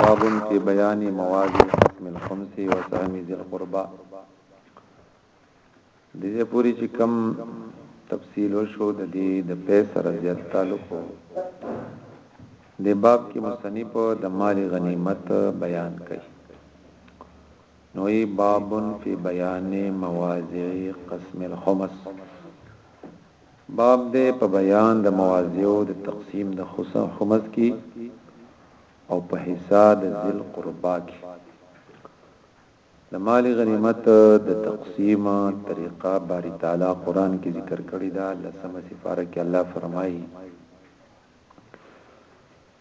باب فی بیان مواد الختم الخمس و سهم ذی القربا د دې پوری چې کم تفصیل وشو د دې د پیسې سره زیات تعلق وو د باب کې مصنف د مال غنیمت بیان کړي نوې باب فی بیان مواضع قسم الخمس باب دی په بیان د موازیو د تقسیم د خمس کی او په حصہ د ذل قربا کی د مال غنیمت د تقسیم طریقه باری تعالی قران کی ذکر کړی دا لسمه سفاره کی الله فرمایي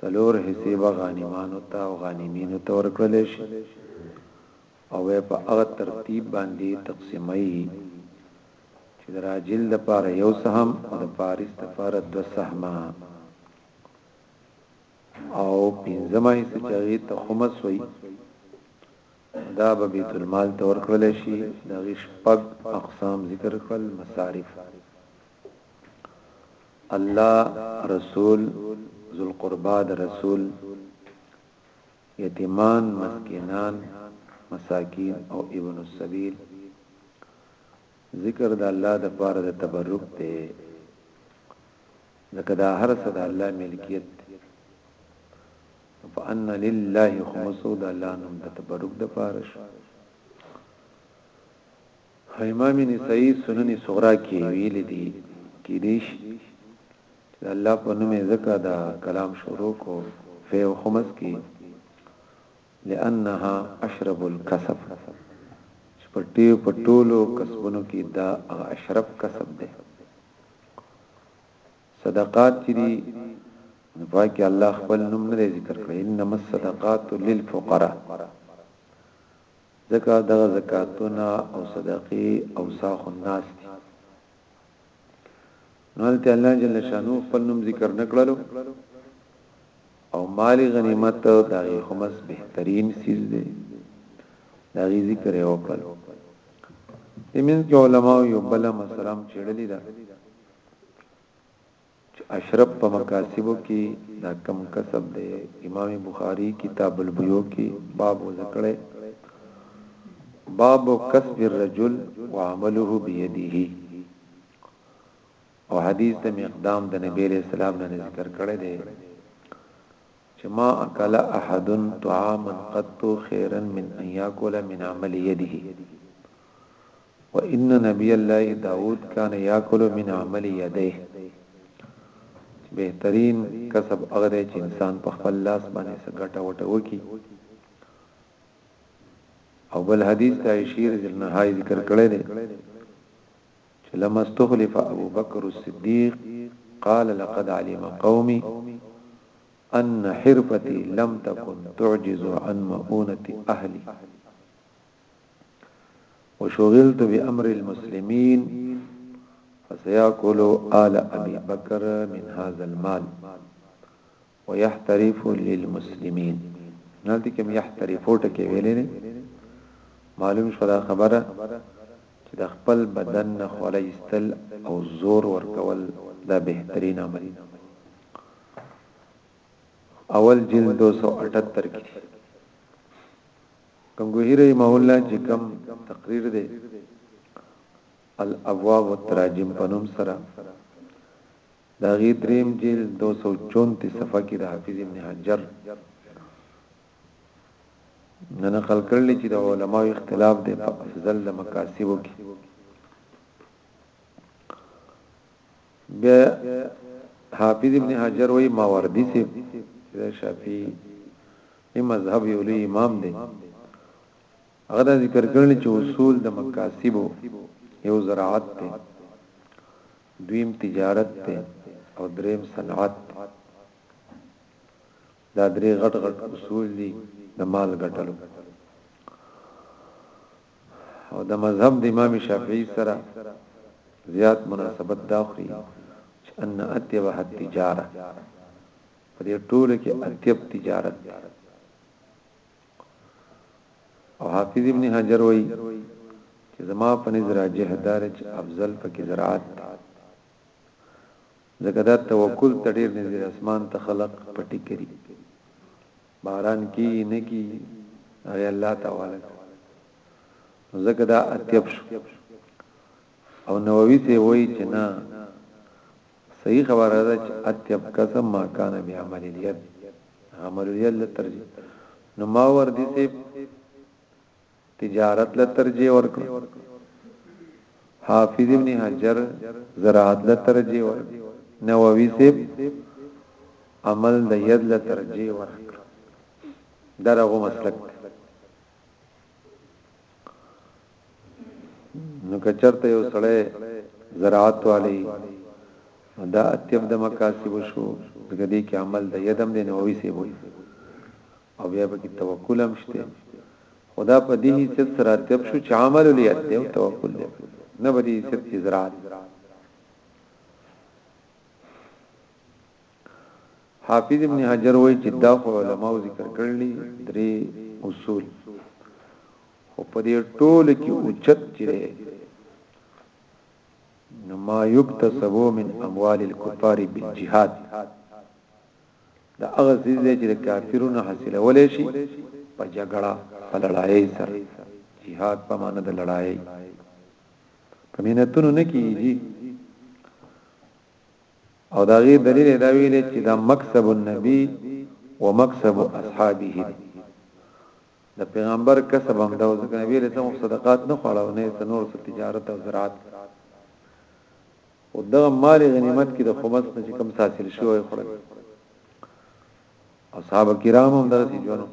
څلور حصې به غانمانو ته او غانمینو ته ورکړل شي او به په هغه ترتیب باندې تقسیمېږي چې د راجل لپاره یو سهم او د فارس لپاره دوه سهمه او پنځمه حصه چې هغې ته خمس وي دا به بیت المال ته ورکړل شي د غیش پګ اقسام ذکر کړل مصارف الله رسول ذوالقربا د رسول یتیمان مسکینان مساکین او ابن السبیل ذکر د الله د پاره د تبرک ته ځکه دا هر څه د الله ملکیت فان لله خمسو د الله نوم د تبرک د پاره شو او امام نسائی سنن صغرا کي ويلي دي کيداي شي چي د الله په نوم يې ځکه دا کلام شروع کړو فه يو خمس کي لانها اشرب الکسب چي په ټيو په ټولو کسبونو کي دا هغه اشرف کسب دی صدقات چي دي نو پاکي الله خپل نوم نه ذکر کړی انما الصدقات للفقراء ځکه دغه زکاتونه او صدقې اوصاف الناس دي نو هلته الله جل شانو خپل نوم ذکر نکړلو او مالی غنیمت داغی خمس بهترین سیز دی داغی ذکر یې وکړلو دمن کې علماء یو بل مسلم چړلی دا چې اشرف په مکاسبو کې دا کوم کسب دی امام بخاري کتاب البيوع کې باب وضع کړی باب کسب الرجل وعمله بيده او حدیث د مقدام د نبی له سلام نه ذکر کړی دی چې ما اکل احد طعاما قط خيرا من ان ياكل من عمل يده و ان نبی الله داود کان یاکل من عمل یدیه چې بهترین کسب هغه دی چې انسان په خپل لاس باندې سګټه وټه وکي او بل حدیث د عائشې رضی الله عنها ذکر کړی دی چې لما استخلف ابو بکر الصدیق قال لقد علم قومي ان حرفتي لم تكن تعجز عن مؤونه اهلي وشغلت بأمر المسلمين فسيأكل آل أبي بكر من هذا المال ويحترف للمسلمين نالتی کم يحترفو ټکی ویلې نه معلوم شو دا خبره چې د خپل بدن نه خولې استل او زور ورکول دا بهترین عمل اول جلد 278 کې ګنگوهی رحمه الله چې کوم تقریر دی الابواب والتراجم په نوم سره دا غي دریم جیل 234 صفحه کې د حافظ ابن حجر نه نقل کړل چې د علماو اختلاف دی په افضل د مکاسبو کې بیا حافظ ابن حجر وای ماوردی سي د شافعي دې مذهب یو لوی امام دی هغه دا ذکر کړل چې اصول د مکاسبو یو زراعت دی دویم تجارت دی او دریم صنعت دا درې غټ غټ اصول دي د مال ګټلو او د مذهب د امام شافعي سره زیات مناسبت دا خوري چې ان اتبه التجاره په دې ټولو کې اطيب تجارت دی او حافظ ابن حجر وایي چې زما په نظر راجح دار چې افضل پکې زراعت دی ځکه دا توکل ته ډیر نږدې اسمان ته خلق پټی کړي باران کی نه کی هغه الله تعالی ځکه دا اتیب شو او نووي سي وایي چې نه صحیح خبره ده چې اتیب قسم ما کان بیا عمل الید عمل الید لترجی نو ما ور دي سي تجارت لترجی ورکړ حافظ ابن حجر زراعت لترجی ورکړ نووي سي عمل د ید لترجی ورکړ درغه مسلک نو کچرته یو سړی زراعت والی دا اتیم د مکاسب شو دغه دې کې عمل د یدم د نووي سی وي او بیا به کې توکل هم شته خدا په دې چې سره تب شو چې عمل لیت دی او توکل دی نه به دې چې زراعت حافظ ابن حجر وایي چې دا خو علماو ذکر کړلي درې اصول خو په دې ټول کې اوچت چې نو ما یکتسب من اموال الكفار بالجهاد دا هغه څه دي چې کافرونو حاصلول شي په جګړه په لړای سره جهاد په معنی د لړای په مینتونو نه کیږي او د هغې دلیل یې دا ویلی چې دا مکسب النبی و مکسب اصحابه دی، د پیغمبر کسب همدا و، ځکه نبی علیه السلام خو صدقات نه خوړه او نه یې څه نور څه تجارت او زراعت کاوه، خو دغه مال غنیمت کې د خمس نه چې کوم څه حاصل شوی وای خوړل. اصحاب کرام هم دغه ژوند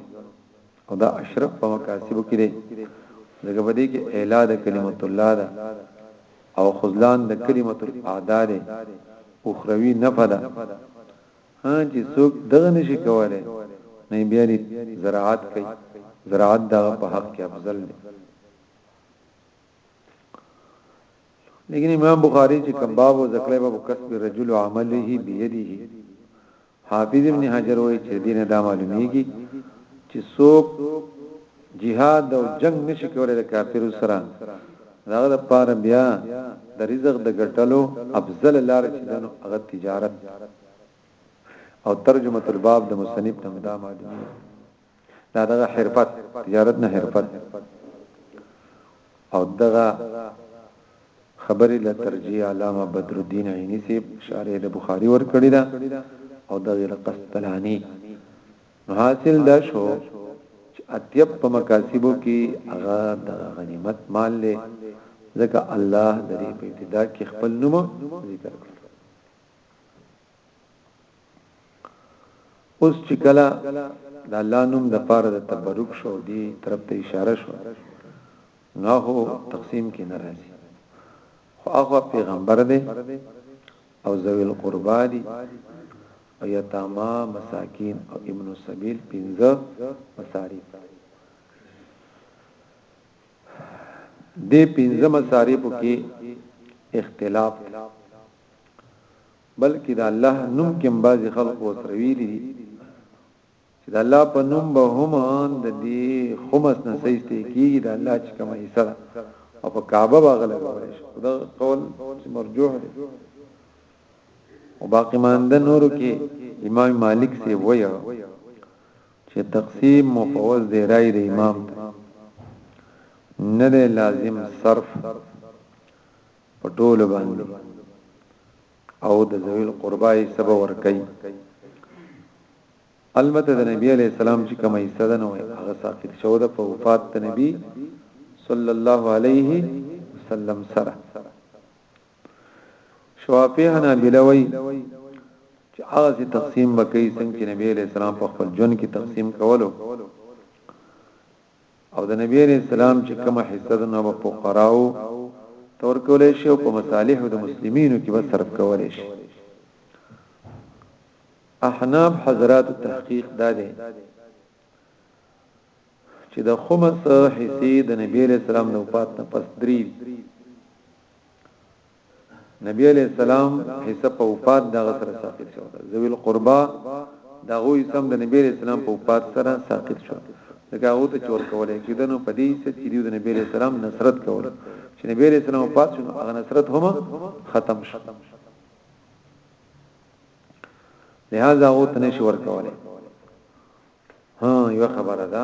او دا اشرف په مکاسبو کې دی دغه بده کې اعلی د کلمت الله ده او خذلان د کلمت الاعداء ده اخروی نفدا ها چې څوک دغه نشي کوله نه بیا دې زراعت کوي زراعت دا په حق کې افضل دی لیکن امام بخاری چې کوم باب او ذکر باب کسب رجل عمله بيدیه حافظ ابن حجر وایي چې دې نه دا معلومیږي چې څوک جهاد او جنگ نشي کولای د کافرو سره داغه د پاره بیا د رزق د ګټلو افضل لار چې دنو هغه تجارت او ترجمه الباب د مصنف تم دا معلومه دا دغه حرفت تجارت نه حرفت او دغه خبرې له ترجیح علامه بدر الدین عینی سی شارح د بخاری ور کړی دا او د ویل قسطلانی نو حاصل دا شو چې اطیب په مکاسبو کې هغه د غنیمت مال له ځکه الله د دې په ابتدا کې خپل نوم ذکر کړ اوس چې کله د الله نوم د پاره د تبرک شو دی طرف ته اشاره شو نو هو تقسیم کې ناراضي خو هغه پیغمبر دی او ذوی القربا دی او یتاما مساکین او ابن السبیل پنځه مصارف دې پنځه مصارف کې اختلاف بلکه د الله نوم کې بعضی خلق وسره ویلي دي چې د الله په نوم به هم د دې خمس نه سجده کیږي د الله چې کومه حصہ ده او په کعبه باغله وایي دا قول چې مرجوح دی او باقی ماند نورو کې امام مالک سی وایي چې تقسیم مفوض دی رائے د امام ته نه لازم صرف په ټول باندې او د ذویل قربای سبا ور کوي البته د نبی علی السلام چې کومه حصہ ده نو هغه ساقط شو ده په وفات د نبی صلی الله علیه وسلم سره شوافی حنا بلوی چې هغه سي تقسیم وکړي څنګه چې نبی علی السلام په خپل جون کې تقسیم کولو او د نبی علیه السلام چې کومه حصه ده نو په فقراو ته ورکولی شي او په مصالحو د مسلمینو کې به صرف کولی شي احناب حضرات تحقیق دا دی چې د خمس حصے د نبی علیہ السلام د وفات نه پس درې نبی علیہ السلام حصہ په وفات دغه سره ساقط شو ذوی القربا دغه اسم د نبی علیہ السلام په وفات سره ساقط شو دغه او ته چور کولای کیدنو په دې چې دیو د نبی علیہ السلام نصرت کول چې نبی علیہ السلام وفات شو هغه نصرت هم ختم شو لہذا او ته نشور کولای ها یو خبره ده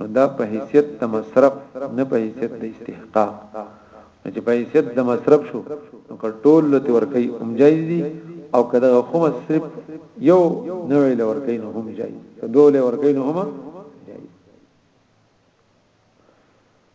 نو دا په حیثیت د مصرف نه په حیثیت د استحقاق نو چې په حیثیت د مصرف شو نو که ټول لته ورکي هم جایز دي او که دغه خمس صرف یو نوع له ورکي نو هم جایز که دوه له ورکي نو هم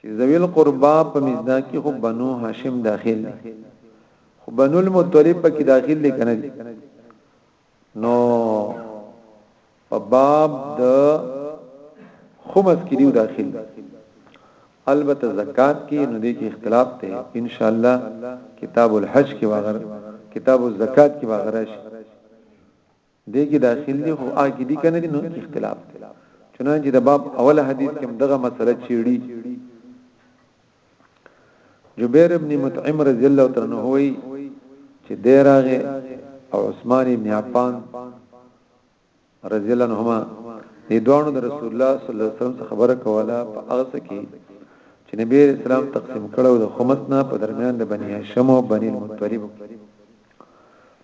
چې ذوی القربا په مزدا کې خو بنو هاشم داخل دي خو بنو المطلب په کې داخل دي کنه دي نو په باب د خمس کې دی داخل البته زکات کې نو دې کې اختلاف ته ان شاء الله کتاب الحج کې واغره کتاب الزکات کې واغره شي دې کې داخل دي خو هغه کې دي کنه دي نو اختلاف چنانچه د باب اول حدیث کې دغه مسله چیړي جبیر ابن مطعم رضی الله تعالی عنہ وی چې دیراغه او عثمان ابن عفان رضی الله عنهما دې دوانو د رسول الله صلی الله علیه وسلم خبره کوله په هغه کې چې نبی اسلام تقسیم کړو د خمس نه په درمیان د بنی هاشم او بنی المطلب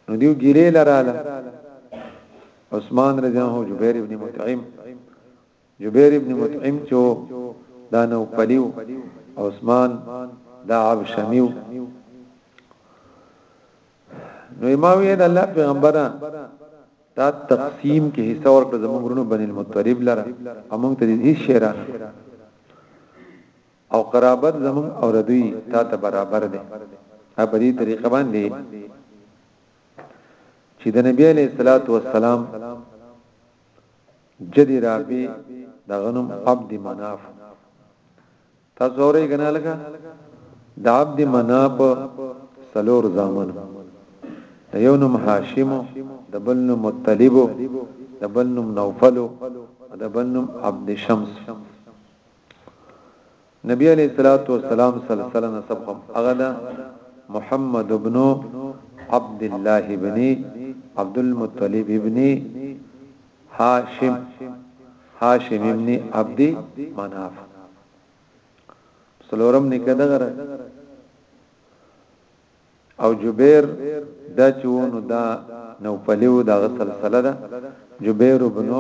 نو دیو ګیره لراله عثمان رضی الله عنه جبیر ابن مطعم جبیر ابن مطعم چو دا نو پلیو عثمان دا عب شمیو نو اماوی دا الله پیغمبره دا تقسیم کې حصہ ورکړه زمونږ ورونو بنی المطلب لره امونږ ته هیڅ شی راغلی او قرابت زمونږ او ردوی تا ته برابر دی په دې طریقه باندې چې د نبی علیه الصلاۃ والسلام جدي رابي د غنم عبد مناف تاسو اورئ کنه لګه د عبد مناف سلور زامن د یو نوم هاشم د بل نوم مطلب د بل نوم نوفل د بل نوم عبد شمس نبی علیہ الصلوۃ والسلام سلسله نسب هم هغه ده محمد ابن عبد الله ابن عبد المطلب ابن هاشم هاشم ابن عبد مناف سلورم نکدغره او جبیر دا چې و نو دا نوفلی و دا غسلسله ده جبیر ابن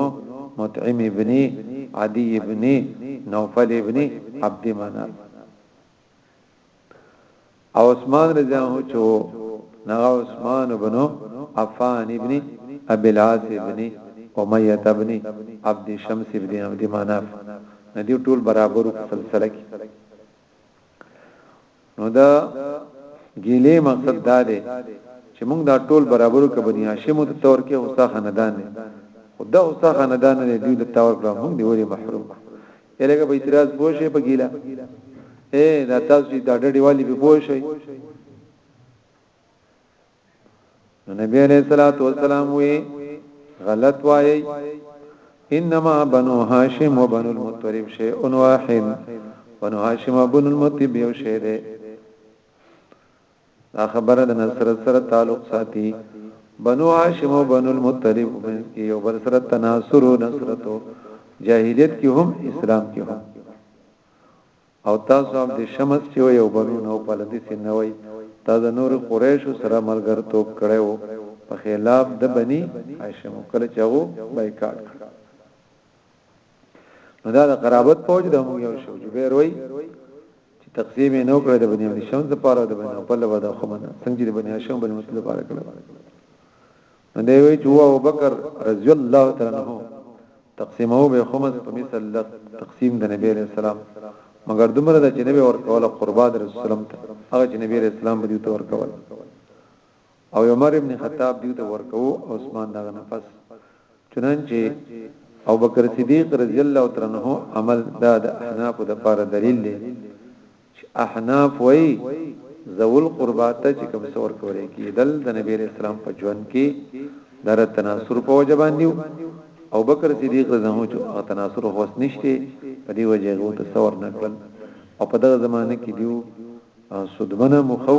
مطعم ابن عدی ابن نوفل ابن عبد مناف او عثمان رضی الله عنه چې نغا عثمان ابن عفان ابن ابي العاص ابن اميه ابن عبد شمس ابن عبد مناف ندی ټول برابرو په سلسله کې نو دا ګیلې مقصد دا دی چې موږ دا ټول برابرو کې بنی هاشم ته تور کې اوسه خاندان دی او دا اوسه خاندان دی دوی له تور کړه موږ دی وری محروم یلګه په اعتراض پوښې په ګیلا اے دا تاسو دا ډډې والی به پوښې نو نبی علیہ الصلوۃ والسلام وی غلط وایي انما بنو هاشم وبنو المطلب شیء واحد بنو هاشم وبنو المطلب یو شی دی دا خبره د نصر سره تعلق ساتي بنو هاشم او بنو المطلب ومن کې یو بل سره تناصر او نصرتو جاهلیت کې هم اسلام کې هم او تاسو عبد شمس چي وئ او بنو نوفل دي سي نه وئ تا د نورو قريشو سره ملګرتوب کړي وو په خلاف د بني هاشم کله چي هغو بايکاټ کړ نو دا د قرابت پوج د موږ یو شو جبیر وای چې تقسیم یې نو کړی د بنی عبد شمس لپاره د بنی خپل لپاره خو منه څنګه چې د بنی هاشم بنی مسلم لپاره کړو نو دی وی چې ابو بکر رضی الله تعالی عنہ تقسیمو به خمس په مثل د تقسیم د نبی علیہ السلام مګر دومره د جنبه ور کوله قربا د رسول الله ته هغه چې نبی علیہ السلام به دیوته ور کول او عمر ابن خطاب دیوته ور کو عثمان دغه نفس چنانچه او بکر صدیق رضی الله تعالی عنہ عمل دا د احناف د پاره دلیل دی چې احناف وایي ذوال قربا ته چې کوم څور کولای کېدل د نبی علیہ السلام په ژوند کې در تناصر په وجه باندې او بکر صدیق رضی الله عنه چې تناصر هوس نشته په دې وجه غو ته څور نه کړل او په دغه زمانه کې دیو سودمنه مخو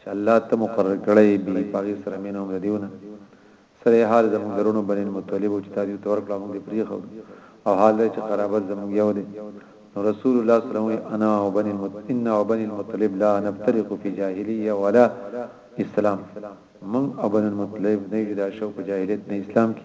چې الله ته مقرر کړی بی په هغې سره مینه هم د دیو نه سره حال زموږ د رونو بنی المطلب و چې تا دیو ته ورکړه موږ دی پریښود او حال دا چې قرابت زموږ یو دی نو رسول الله صلی الله علیه وسلم انا او بنی المطلب او بنی المطلب لا نفترق فی جاهلیه ولا اسلام من او بنی المطلب نه جدا شو په جاهلیت نه اسلام کې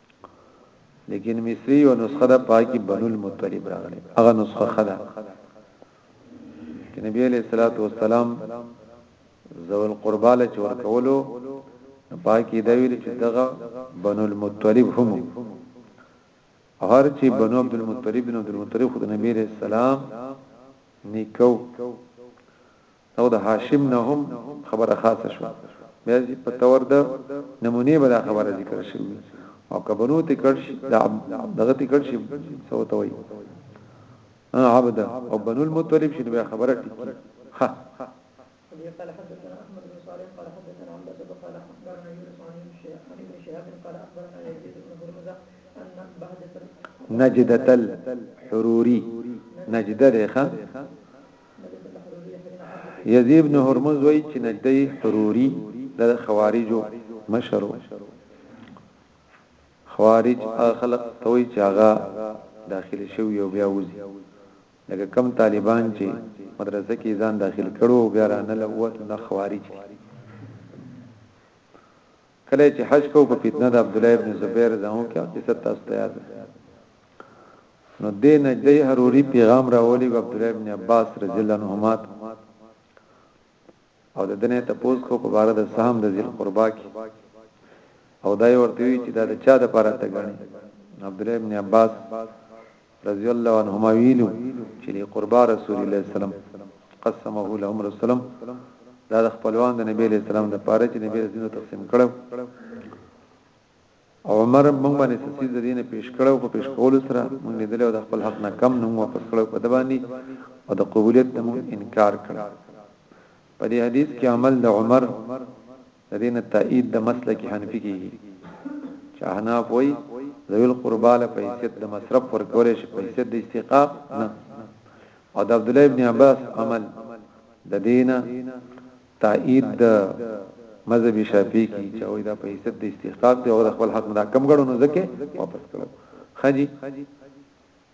لیکن مصری یو نسخه ده پاکي بنو المطلب راغلي هغه نسخه خدا چې نبی علیہ الصلوۃ والسلام زول قرباله چور کولو پاکي دا ویل چې دغه بنو المطلب هم هر چې بنو عبد المطلب بن عبد المطلب خود نبی علیہ السلام نیکو او د هاشم نه هم خبره خاصه شوه بیا چې په تور د نمونې به دا خبره ذکر شوي وي او که بنو ته کړ شي دا دغه ته کړ شي څه وته وي عبد او بنو المطلب شنو بیا خبره ټیک ها قال حدثنا احمد بن صالح قال حدثنا عبد الله قال اخبرنا يونس عن ابن شهاب قال اخبرنا يزيد بن هرمزه ان بهجه نجدة الحروري نجدة ده یزید بن هرمز وایي چې نجدی حروری د خوارجو مشر و خوارج خلق توي چې هغه داخل شوی او بیا وځي لکه کم طالبان چې مدرسه کې ځان داخل کړو بیا را نه لوت نه خوارج دي کله یې چې حج کوو په فتنه د عبدالله ابن زبیر زموږ کې قصه تاسو ته یاد ده نو دې نجدی حروري پیغام راولي عبد الله ابن عباس رضی الله عنهما او د دنه ته پوز کو په بار د سهم د ذل قربا کې او دای ورته وی چې دا د چا د پاره ته غني عبد الله ابن عباس رضی الله عنهما ویلو چې دی قربا رسول الله صلی الله علیه وسلم قسمه لهم رسول الله دا د خپلوان د نبی علیہ السلام د پاره چې نبی رسول تقسیم کړو عمر موږ باندې سسیز د دینه پیش کړو په پیش کول سره موږ لیدل او د خپل حق نه کم نو واپس کړو په دبانی او د قبولیت د انکار کړو په دې حدیث کې عمل د عمر د دې نه تایید د مسلک حنفي کیږي چې احناف وایي ذوی القربا له حیثیت د مصرف ورکول شي په حیثیت د استحقاق نه او د عبد الله ابن عباس عمل د دینه تایید د مذهب شافعي کی چې وایي دا په حیثیت د استحقاق دی او د خپل حق نه کم غړو نه ځکه واپس کړو خاجي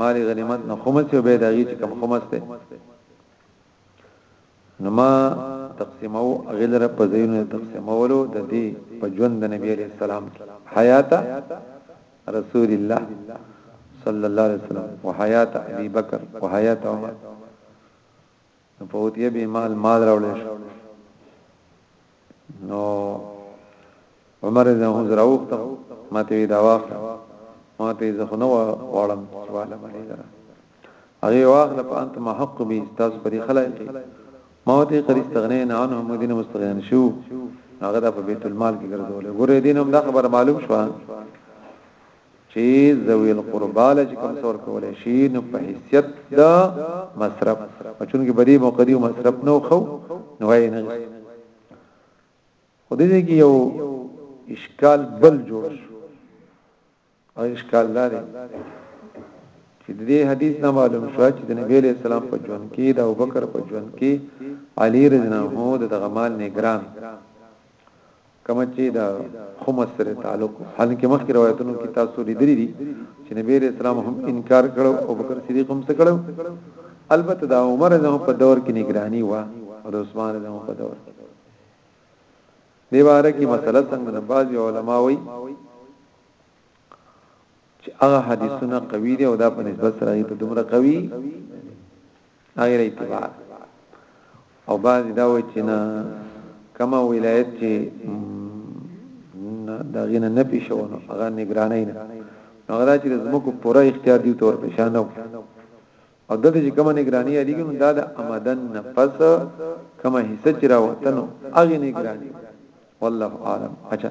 مال غنیمت نه خمس یو به داږي چې کم خمس ته نو ما تقسیمو غلر په زینو تقسیمولو د دې په ژوند د نبی علی السلام حیات رسول الله صلی الله علیه وسلم وحیات ابي بکر وحیات عمر نو په اوتیه به مال مال راوړل شو نو عمر زه هم زراوختم ما ته دا واخله ما ته زه نه واړم چې والا باندې درا هغه واخله په انت ما حق به تاسو پرې خلای شي ما ته قد استغنینا عنهم مدینه مستغنین شو هغه د بیت المال کې ګرځول ګورې دین هم دا خبر معلوم شو چي ذوي القربا له کوم څه ورکول شي نو په حیثیت د مصرف چونګې بدی مقدی مصرف نو خو نو یې نه خو دې کې یو اشکال بل جوړ شو او اشکال دار چې دې حدیث نه معلوم شو چې د نبی له سلام په ژوند کې د ابوبکر په ژوند کې علی رضی الله عنه د غمال نگران کوم چې دا خمس سره تعلق حال کې مخکې روایتونو کې تاسو لیدلې دي چې نبی رسول الله هم انکار کړو او بکر صدیق هم څه کړو البته دا عمر زه په دور کې نگرانی و او عثمان زه په دور کې دی واره کې مسله څنګه نه باز علماء وي چې هغه حدیثونه قوی دي او دا په نسبت سره ته دومره قوی غیر اعتبار او بعض دا وایي چې نه کما ولایت چې دا غینه نه پیښونه هغه نگرانای نه هغه چې زموږ پوره اختیار دی تور پېښانه او د دې کومه نگرانی علی ګنو دا د آمدن نه پس کومه حصہ چې راوتنو هغه نگرانی والله اعلم اچھا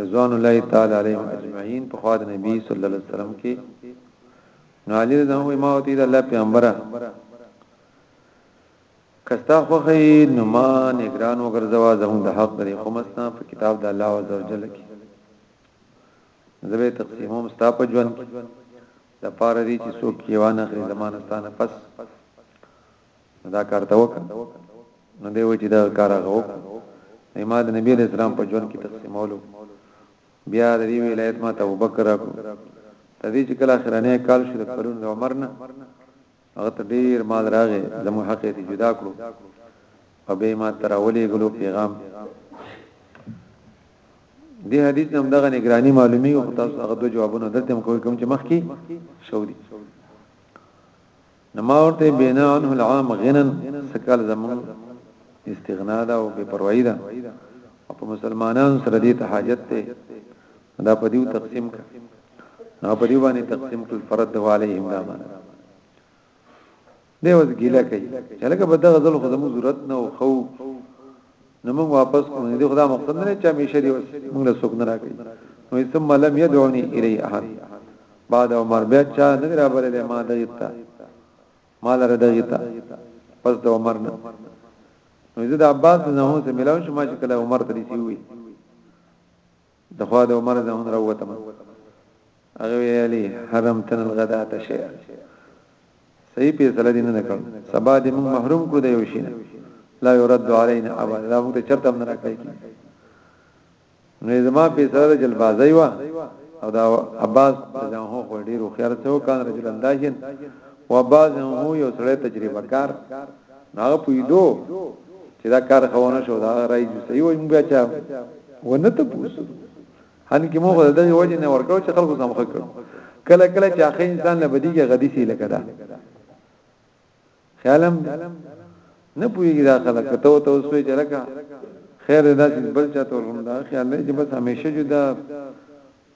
رضوان الله تعالی علیهم اجمعین په خوا د نبی صلی الله علیه وسلم کې نو علی رضوان وی ما او تی د الله پیغمبره کستا خوخی نو ما نگران وګرځوا زموږ د حق لري خو مسنا په کتاب د الله عز وجل کې زبې تقسیموم ستا په ژوند د پاره دي چې څوک یوانه خې زمانستانه پس دا کار ته وکړه نو دی وی چې دا کار هغه وکړه ما د نبی اسلام په ژوند کې تقسیمولو بیا د دې ولایت ما ته ابوبکر راکو تر دې چې کله اخرانه کال شو د پرون د عمر نه هغه ته ډیر مال راغې زمو حق ته جدا کړو او به ما تراولې ګلو پیغام دې حدیث نم دغه نگرانی معلومی او تاسو هغه دوه جوابونه درته کوم چې مخکي شو دي نو ما ورته بنا عنه العام غنا سکل زمون استغنا دا او بے پروايي ده او په مسلمانانو سره دې ته حاجت ته دا په دیو تقسیم کړ نو په دیو باندې تقسیم کړ فرد هو علیهم دا معنا دی وز ګیله کوي چې لکه په دغه ځل خو زموږ ضرورت نه او خو نو موږ واپس کوم دې خدا مقصد نه چې همیشه دی وس موږ له سوک نه راکې نو ثم لم يدعوني الي احد بعد عمر بیا چا نه را بللې ما دایتا مال را دایتا پس د عمر نه نو زید عباس نه هو ته ملاو شو ما چې کله عمر ته رسیوي د خوا د عمر زه هم راوتم هغه ویلي حرم تن الغدا ته شي صحیح په سره دین نه کړ سبا دې موږ محروم کړو د یو شي نه لا يرد علينا ابدا دا موږ ته چرته نه راکړي نو زما په سره جل بازي وا او دا عباس جان هو خو ډیرو خیر ته کان رجل انداجن و عباس هو یو سره تجربه کار هغه پویدو چې دا کار خونه شو دا راي چې صحیح وي موږ چا ونه ته پوسو هن کې موږ د دې وجه نه ورکو چې خلکو سم خکړ کله کله چې اخی انسان له بدیږي غدي سي لکه دا خیالم نه پویږي دا خلک ته ته اوسوي چې لکه خیر دا چې بل چاته ورنده خیال نه چې بس همیشه جدا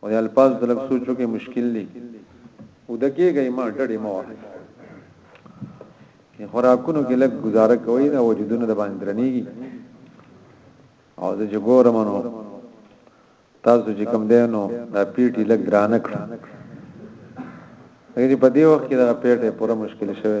خو د الفاظ په لږ سوچو کې مشکل دي او د کېږي ما ډډې مو وه کې خوراکونو کې لږ گزاره کوي دا وجودونه د باندې درنيږي او د جګور منو تاسو چې کم دی نو دا پیټي لګ درانه کړ هغه په دې وخت کې دا پیټه پوره مشکل شوه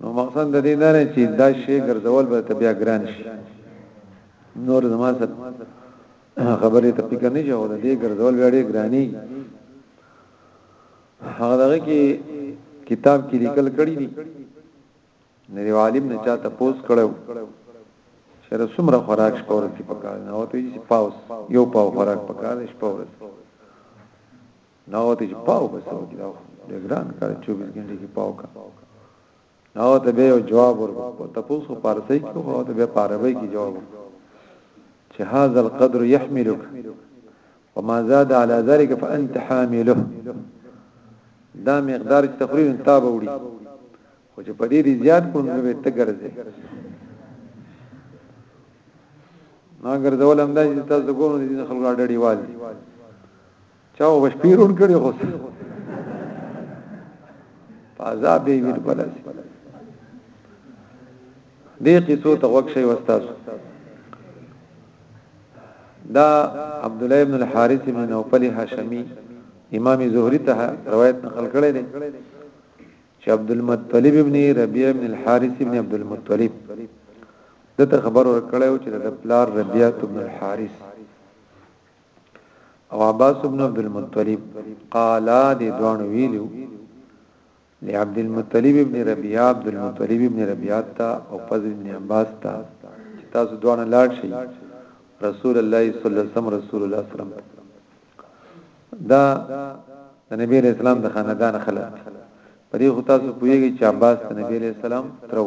نو مقصد د دې داره چې دا شی ګرځول به ته بیا ګران شي نور زما سره خبرې ته فکر نه جوړ دې ګرځول بیا ډېر ګراني هغه دغه کې کتاب کې لیکل کړی دي نری عالم نه چاته پوس کړو شر سمره خوراک شپور سی پکار نه وته چې پاوس یو پاو خوراک پکار شپور سی دا وته چې پاو به څه وکړي دا د ګران کار 24 غنټه کې پاو کا دا وته به یو جواب ورکړ ته پوسو پارسي کې خو ته به پاروي کې جواب چې هاذا القدر يحملك وما زاد على ذلك فانت حامله دا مقدار چې تقریبا تاب وړي خو چې په دې زیات کړو نو به تګرځي ما ګرځول هم دا چې تاسو ګورئ دي خلک اړړي والي چا وشپیرون کړي خو عذاب دی ویل بلل دې قصو ته وښي واستاس دا عبد الله ابن الحارث ابن نوفل هاشمي امام زهري ته روایت نقل کړی دی چې عبد المطلب ابن ربيعه ابن الحارث ابن عبد المطلب دته خبر ورکړیو چې د پلار ربيعه ابن الحارث او عباس ابن عبد المطلب قالا دې دوانو ویلو لعبد المطلب ابن ربيعه عبد المطلب ابن ربيعه تا او فضل ابن عباس تا تاسو دوانه لاړ شي رسول الله صلی الله علیه وسلم رسول الله صلی الله علیه وسلم دا د نبی رسول الله د خاندان خلک پرې خو تاسو پوهیږئ چې عباس د نبی رسول الله ترو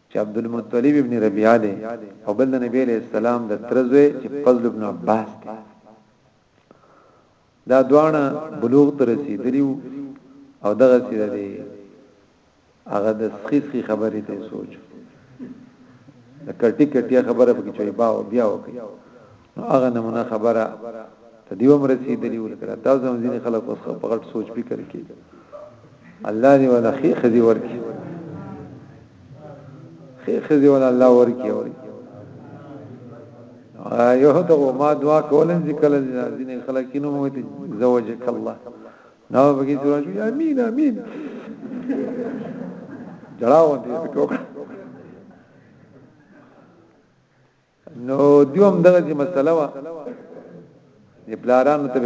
چې عبدالمطلب ابن ربيعه دی او بل د نبی علیہ السلام د تر زوی چې فضل ابن عباس دی دا دواړه بلوغ تر رسیدلی او دغه سره دی هغه د سخیسخي خبرې ته سوچ د کټی کټی خبره پکې چوي باو بیا وکړي نو هغه نمونه خبره ته دی هم رسیدلی ولکه تاسو هم ځینې خلک اوس په غټ سوچ فکر کوي الله دې ولا خې خزي ورکی خې خزي ولا الله ورکی یو ته ما دعا کولم چې کله ځینې خلک کینو مو ته زوجک الله نو بګی جوړ شو امين امين جړاو دې ټوک نو دیوم دغه چې مسله وا د پلارانو ته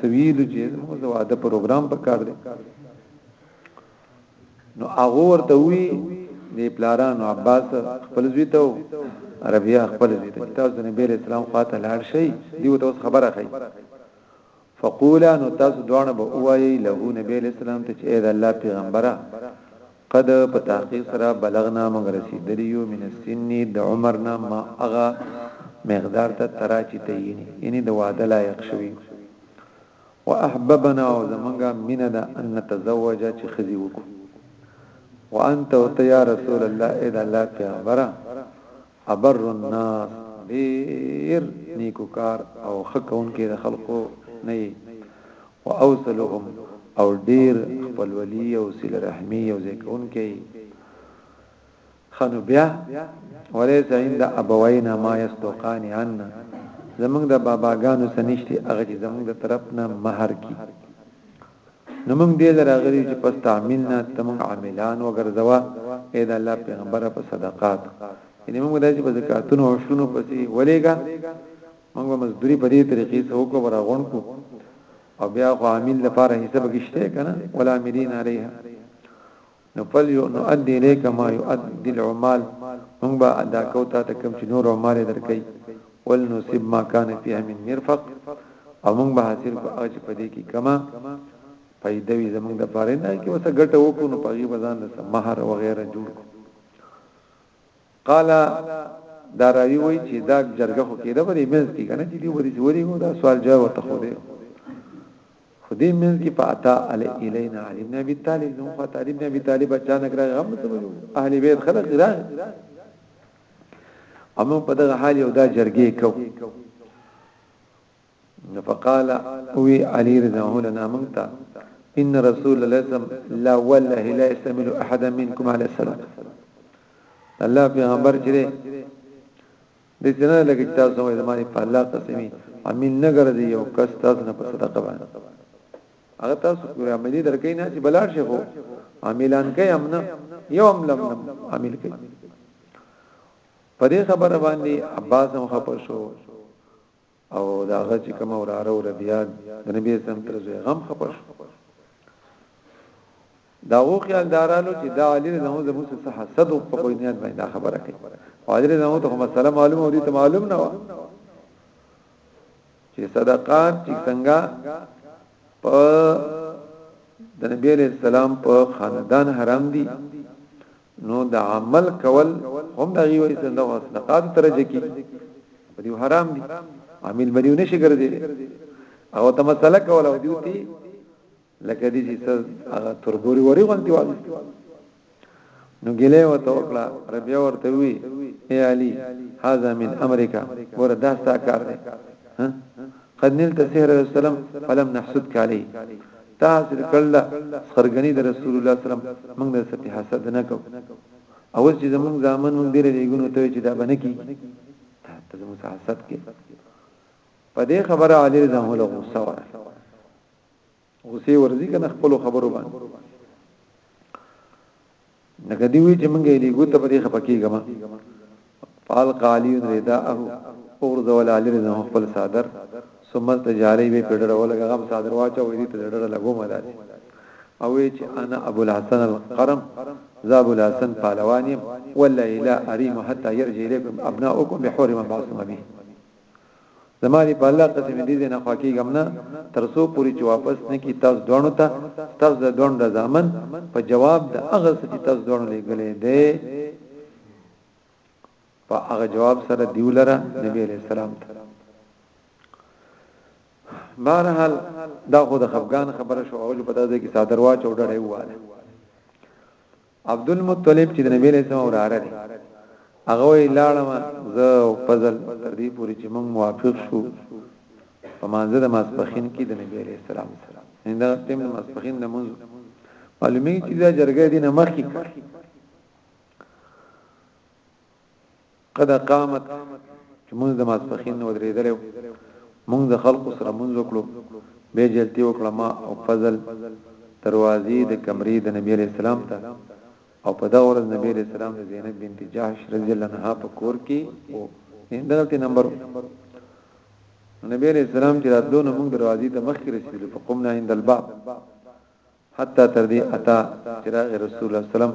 سویل چې موږ د واده پروګرام په کار دی نو هغه ورته وی د پلارانو عباس خپل زوی ته عربیا خپل زوی ته تاسو نه بیل اسلام خاطر لاړ شي دیو ته خبره کوي فقولا نو تاسو دواړه به وایي له نبی علیہ السلام ته چې اې د الله پیغمبره قد په تحقیق سره بلغنا موږ رسیدلی یو من السن د عمرنا ما اغا مقدار ته ترا چې تینی یعنی د وعده لایق شوی واحببنا او زمونږه مینه ده ان نتزوج چې خزي وکړو وانت او ته یا رسول الله اې د الله پیغمبره ابر الناس ډیر نیکوکار او ښه کونکي د خلکو نه یي او اوصلهم او ډیر خپل ولی او سیل رحمی او زکونکي خنو بیا وليس عند ابوینا ما یستوقان عنا زمنګ د باباګانو سنشتي هغه چې زمنګ د طرف نه مہر کی نو موږ دې لراغلي چې پس تعمیلنا ته موږ عاملان وګرځوا اې دا الله پیغمبر په صدقات یعنی موږ داسې په زکاتونو او شونو پسې ولېګا موږ به مزدوري په دې طریقې سره وکړو راغون کو او بیا خو عامل لپاره حساب کېشته کنه ولا مرینا علیها نو فل یو نو ادی الیک ما یو ادی العمال مونږ به ادا کو تا ته کوم چې نور عمال درکې ول نو سب ما کان فیه من مرفق او مونږ به حاصل کو اج پدې کې کما پیدا وی زمونږ د پاره نه کې وسه ګټه وکړو نو پغي بزان د مہر و غیره جوړ کو قال دا راوی وای چې دا جرګه خو کېده په دې منځ کې کنه چې دی ورې جوړې وو دا سوال جواب ورته خو دی خو دې منځ کې پاتا ال الینا علی ابن ابي طالب نو خو طالب ابن ابي طالب اچانک را غم ته ویو اهل بیت خلق را امو په دغه حال یو دا جرګې کو نو فقال وی علی رضی الله عنه مونږ ان رسول الله صلی الله علیه وسلم لا والله لا استعمل احد منکم علی السلام الله پیغمبر چې د جنا لګی تاسو مې زماني په الله قسمي امین نه ګرځي یو کس تاسو نه په صدقه باندې هغه تاسو کوی عملی درکې نه چې بلار شي خو عاملان کوي امنه یو عملم عامل کوي په دې خبره باندې عباس هم خپه شو او د هغه چې کوم وراره او رديان د نبی اسلام تر زوی غم خپه شو دا و خیال دارالو چې دا علی رضی الله عنه څخه حسد او په بنیاد باندې خبره کوي او علی رضی الله عنه ته مسله معلومه او دې ته معلوم نه و چې صدقات چې څنګه په د نبی علیہ السلام په خاندان حرام دي نو د عمل کول هم د یو اسلام د مصدقات درجه کې په دې حرام دي عامل بریو نشي ګرځي او ته مسله کول او دیوتی لکه دې چې هغه ترګوري وری غونتی والی نو ګله و تو کړه ربي ورته وی اے علي هاذا من امریکا ور داستا کار دی ها قد نلت سهر السلام فلم نحسدك عليه تا حاصل کړل سرګنی د رسول الله سلام موږ د سپه حسد نه کو او چې زمونږ ځامن موږ ډیر لګونو ته چې دا بنه کی ته زموږ حسد کې په دې خبره علی رضی الله عنه غوسه وره غصه ورځي کنه خپل خبرو باندې لکه دی وی چې مونږ یې لګو ته پرې خپکیږم فال قالی رداءه اور ذول علی رضا خپل صادر ثم تجاری به پډر ولګه غم صادر واچو وې دې ته ډر لګو مدار او چې انا ابو الحسن القرم زاب الحسن پهلوانیم ولا الا اریم حتا يرجع اليكم ابناؤكم بحور ما بعثتم به زماري په الله قسم دې دې نه خواکې غمنا ترسو پوری چې واپس نه کی تاسو دوانو ته تاسو د دوان د ځامن په جواب د هغه چې تاسو دوانو لګلې دې په هغه جواب سره دیولره نبی عليه السلام ته بهرحال دا خو د خفغان خبره شو او په دې کې صادر واچ او ډړې واله عبدالمطلب چې د نبی علیه السلام وراره دی هغه وی لاړم زه او فضل تر دې پورې چې موږ موافق شو په مانزه د ماسپخین کې د نبی عليه السلام سره ان دا تیم د ماسپخین د منځ معلومی چې دا جرګه دینه مخکې کړ قد قامت چې موږ د ماسپخین نو درېدل موږ د خلکو سره موږ وکړو به جلتی وکړه ما او فضل دروازې د کمرې د نبی عليه السلام ته او په دا ورځ نبی عليه السلام د زینب بنت جحش رضی الله عنها په کور کې او دغلطي نمبر نبی عليه السلام چې راتلو نو موږ دروازې ته مخکې رسیدلو په قمنا عند الباب حتی تر دې اتا چې راغی رسول الله صلی الله علیه وسلم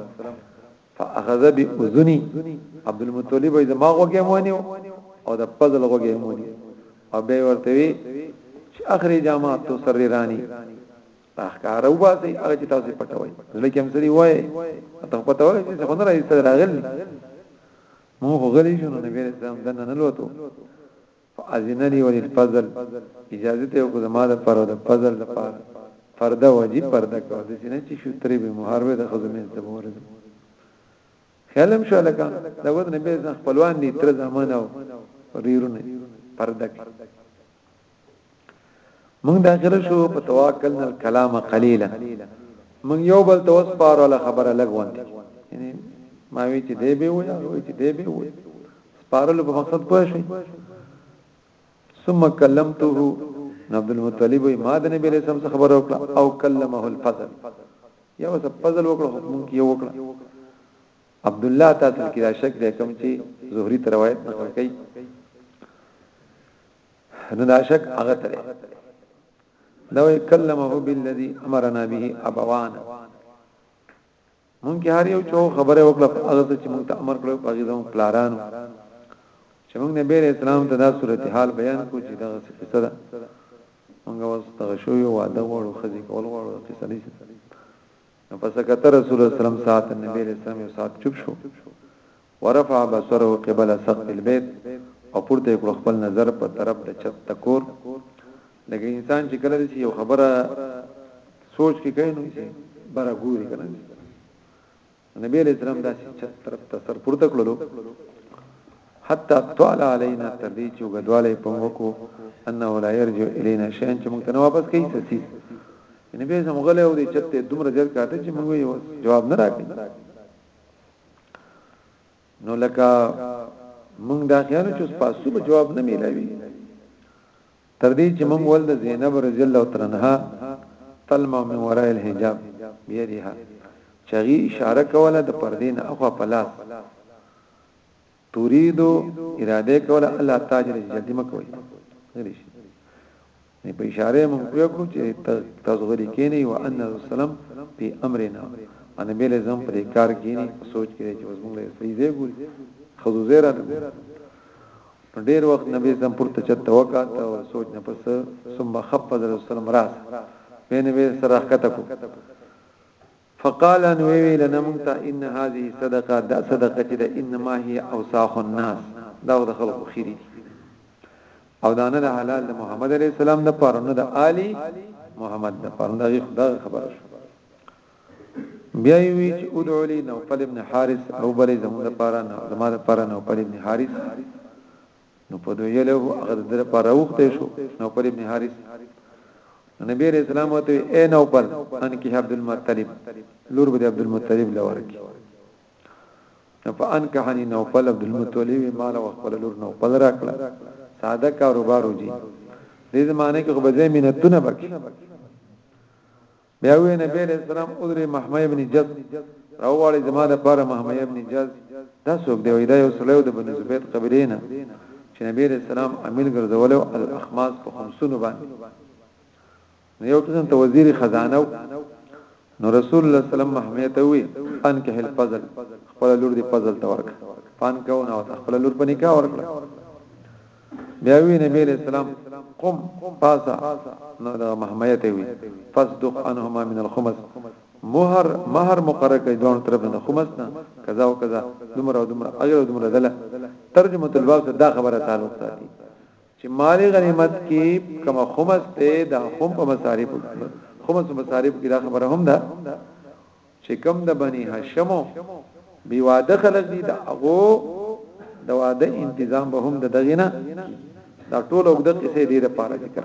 فاخذ باذنی عبد المطلب یې ما غوګه مونیو او د فضل غوګه مونیو او به ورته وی چې اخري جامه تو سر رانی احکار او باسي هغه چې تاسو پټوي لکه هم سری وای ته پته وای چې څنګه راځي ته راغلی مو غلی شو نو نبی رسول الله دنه نه لوتو فاذن لي وللفضل اجازه ته وکړه زما د پر او د فضل د پار پرده واجب پرده کو د سینې چې شو تری به مهر وې د خزمین ته ورته خیالم شو لکه دا ود نه به خپلوان دي تر زمانه او ریرونه پرده موږ داخله شو په توکلنا الكلام قليلا موږ یو بل ته وسپارو له خبره لګوند یعنی ما وی چې دی به وای او چې دی به وای سپارلو په مقصد پوه شي ثم کلمته عبد المطلب ما د نبی رسول الله خبر وکړه او کلمه الفضل یو څه فضل وکړه حکم کې یو وکړه عبد الله تاسو کې دا شک دی کوم چې زهري روایت نقل کړي نو دا شک هغه ترې لو کلمه بالذي امرنا به ابوان مونږ هر یو چو خبره وکړه هغه چې مونږ ته امر کړو په غیظم پلارانو چې مونږ نبی اسلام ته دا صورتحال بیان کو چې دا څه قصه ده مونږ اوس تغشو یو واده وړو خزي کول وړو قصه نه نو پس کته رسول الله سلام ساعت نبی علیہ السلام یو ساعت چوب شو ورفع بصره قبل سقف البيت او پورته کړ خپل نظر په طرف د چت تکور لکه انسان چې کله دې یو خبره سوچ کې کوي نو چې برا ګوري کنه نبی علیہ السلام داسې چت طرف ته سر پورته کړلو حتی طال علینا تر دې چې غدواله په موږ کو انه لا يرجع الینا شان چې موږ ته واپس کوي سسیس یعنی به سم غلې او دې چته دومره زیات کاته چې موږ یو جواب نه راکړي نو لکه موږ دا خیال چې پاسو به جواب نه ملوي تر دې چې موږ ول د زینب رضی الله عنها تلمه من وراء الحجاب بيدها چغي اشاره کوله د پردین اخوا پلاس تريدو اراده کوله الله تعالی چې جلدی مکوي غلی شي نه په اشاره مونږ پوه کړو چې تاسو غلی کینی او ان السلام په امرنا ان به لزم پر کار کینی سوچ کړي چې اوس مونږ له صحیح ځای ګوري خذو زیرا په ډیر وخت نبی زم پورته چته وکاته او سوچ نه پس ثم خفض رسول الله راس بین به سره حقته کو فقال نو وی ویل نه مونږ ته ان هذه صدقه دا صدقه چې دا انما هي اوساخ الناس دا د خلکو خيري دي او دا نه حلال د محمد عليه السلام د پاره نه د علي محمد د پاره دا خدای خبره شو بیا وی چې ادعو لي نوفل ابن حارث او بل زموږ لپاره نه زموږ لپاره نوفل ابن حارث نو په دوی له هغه د در پر اوخته شو نو پر ابن حارث نبی علیہ السلام ته اے نو پر ان کې عبد المطلب لور به عبد المطلب لور کې نو په ان کې حنی نو پر عبد المطلب مال او خپل لور نو پر راکړه ساده کاروبار وږي دې زمانه کې خو به زمينتونه بکې بیا وی نبی علیہ السلام ادری محمد ابن جز راوالی زما د پاره محمد ابن جز دا څوک دی وای دا یو سړی د بنی زبید قبیله نه چې نبی علیہ السلام امیر ګرځول او الاخماس په خمسونو باندې نو یو قسم ته وزیر خزانه نو رسول الله صلی الله علیه وسلم محمد ته وی ان کې هل فضل خپل لور دی فضل تورک فان کو نو خپل لور په نکاح ورکړه بیا وی نبی علیہ السلام قم پاسا نو دا محمیت وی فصدق انهما من الخمس مہر مہر مقرر کړي دوه طرف نه خمس نه قضا او قضا دمر او دمر اجر او دمر دله ترجمه الباب ته دا خبره تعلق ساتي چې مال غنیمت کې کما خمس ته دا خم په مصارف خمس مصارف کې دا خبره هم ده چې کوم د بنی هاشمو بی واده خلک دي د هغه د واده تنظیم به هم د دغه نه دا ټول وګد قصې دې د پاره ذکر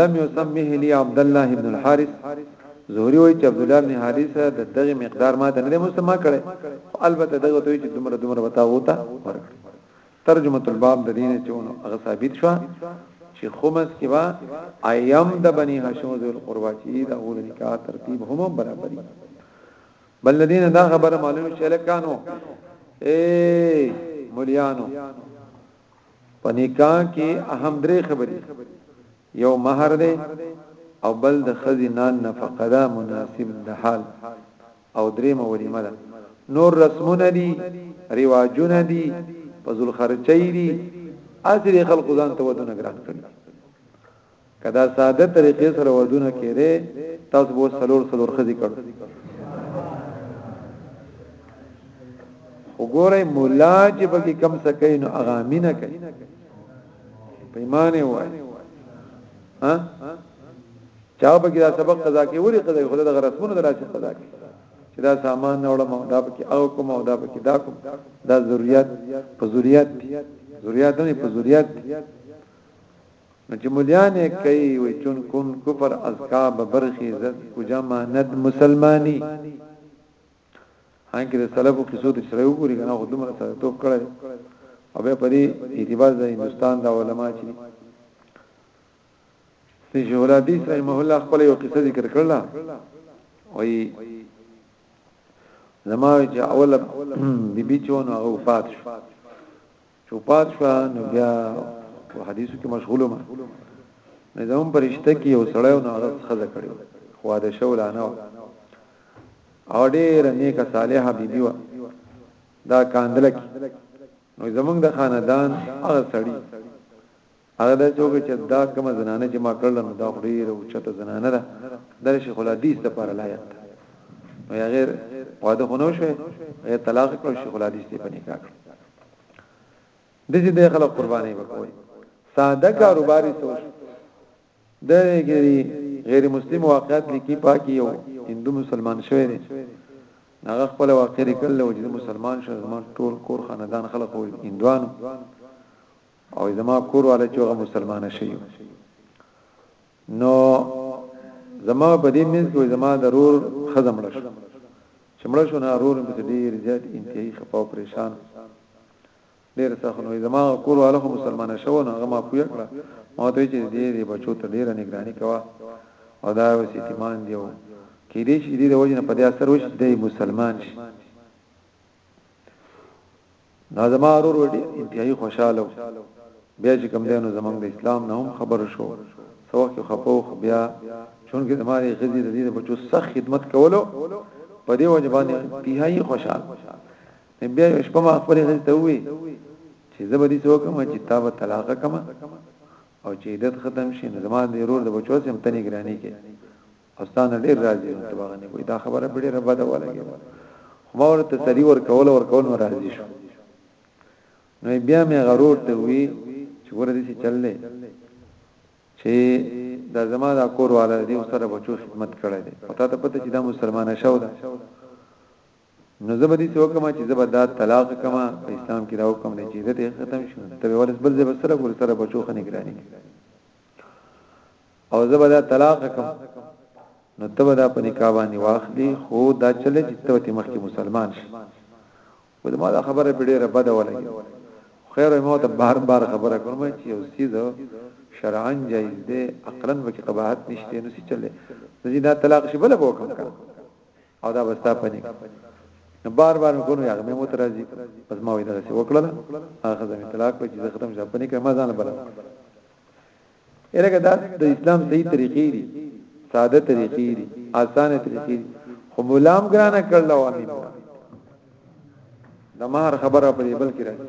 لم يسميه لي عبد الله بن الحارث زهري وای چې عبد الله بن حارث د دغه مقدار ما د نه مسما کړي البته دغه دوی چې دومره دومره وتا وتا ورکړي ترجمة الباب د دې نه چې ونو هغه ثابت شو چې خمس کې با ايام د بني هاشم ذو القربا چې د اول نکاح ترتیب هم برابرۍ بل لدین دا خبره معلومه چې لکانو اے مليانو په نکاح کې اهم درې خبرې یو مہر دی او بل د خزینان نفقه ده مناسب د حال او دریمه ولیمه ده نور رسمونه دي رواجونه دي فضل خرچي دي اصلي خلق ځان ته ودونه ګران کړي کدا ساده طریقې سره ودونه کړي تاسو به سلور سلور خزي کړو وګوره مولا چې پکې کم سکین اغامینه کوي پیمانه وای ها چا به دا سبق قضا کې وری قضا خدای دغه رسمونه دراسه قضا کې چې دا سامان نه وړم دا پکې او کوم او دا پکې دا کوم دا ضرورت په ضرورت ضرورت نه په ضرورت نو چې مليان کوي وي چون کون کفر اذکاب برخي عزت کو جماعت مسلماني ان کې د سلفو کیسو ته سره وګوري کنه خو دومره سره توپ کړی او به په دې اعتبار د هندستان د علما چې شیخ الحدیث رحمه الله خپل یو قصه ذکر کړل وای زما چې اول بیبي چون هغه وفات شو چوپات شو نو بیا په حدیثو کې مشغول ما نه زمون پرشته کې یو سړی او نو عرض خزه کړو خو دا شو لا نه او ډېر نیکه صالحه بیبي وا دا کاندل کې نو زمونږ د خاندان هغه سړی هغه دا چوکه چې دا کومه زنانه چې ما کړل نو دا ډیره او چته زنانه ده در شیخ الحدیث د پر لایق ده نو یا غیر واده خونو شوی غیر طلاق کړو شیخ الحدیث دی په نکاح کړو د دې د خلک قرباني وکوي ساده کاروباري سوچ د غیر مسلم واقعات لیکي پاکي یو هندو مسلمان شوی دی هغه خپل واقع لیکل او چې مسلمان شو زمون ټول کور خاندان خلک هندوانو او زما کور والا چې هغه مسلمان شي نو زما په دې منځ کې زما ضرور خزم مړ شو چې مړ شو نه ضرور په دې رجات انتهایی خپاو پریشان ډیر سخت نو زما کور والا خو مسلمان شو نه هغه ما پوی کړ ما ته چې دې دې بچو ته ډیر نگرانی کوا او دا وس ایمان دیو کې دې چې دې د وژن په دې اثر وش دې مسلمان شي دا زما ورور وړي انتهایی خوشاله بیا چې کوم دینو زمنګ د اسلام نه هم خبر شو سو کې خپو بیا چون کې زماري خزي د دې په چو سخت خدمت کولو په دې وجه باندې انتهایی خوشاله بیا شپه ما خپل غل ته وی چې زبري څوک ما چې تا به طلاق کما او چې عدت ختم شي نو زما د ورور د بچو سم تنې ګرانی کې استانه ډیر راضی یم تبغه نه کوي دا خبره به ډیره بده ولګي خو ما ورته تری ور کول ور کول نو راضی شو نو بیا مې غرور ته وی چې ور دې چللې چې دا زما دا کور والا دې سره بچو خدمت کړی دی او تا ته پته چې دا مسلمانه شو ده نو زبدي څه وکم چې زبدا طلاق کما په اسلام کې دا حکم نه چې دې ختم شو ته ورس بل زبر سره ګور سره بچو خنګرانی او زه به دا طلاق کوم نو ته به دا په نکاح باندې واخلي خو دا چلې چې ته ته مخکې مسلمان شې ول ما دا خبره په ډیره بده ولګي خیر مو ته بار بار خبره کوم چې یو سیز شرعاً جایز دی عقلاً وکي قباحت نشته نو څه چلې زه دا طلاق شي بل به وکم او دا بستا پني بار بار مې کوم یاغه مې مو ترازی پس ما وې دا څه وکړل اخر زمي طلاق په چې ختم ځپنې کړم ځان بل الګا دا د اسلام صحیح طریقې دي ساده طریقې دي اسانه طریقې دي خو مولام ګرانه کړل او امین د مہر خبره په دې بل کې راځي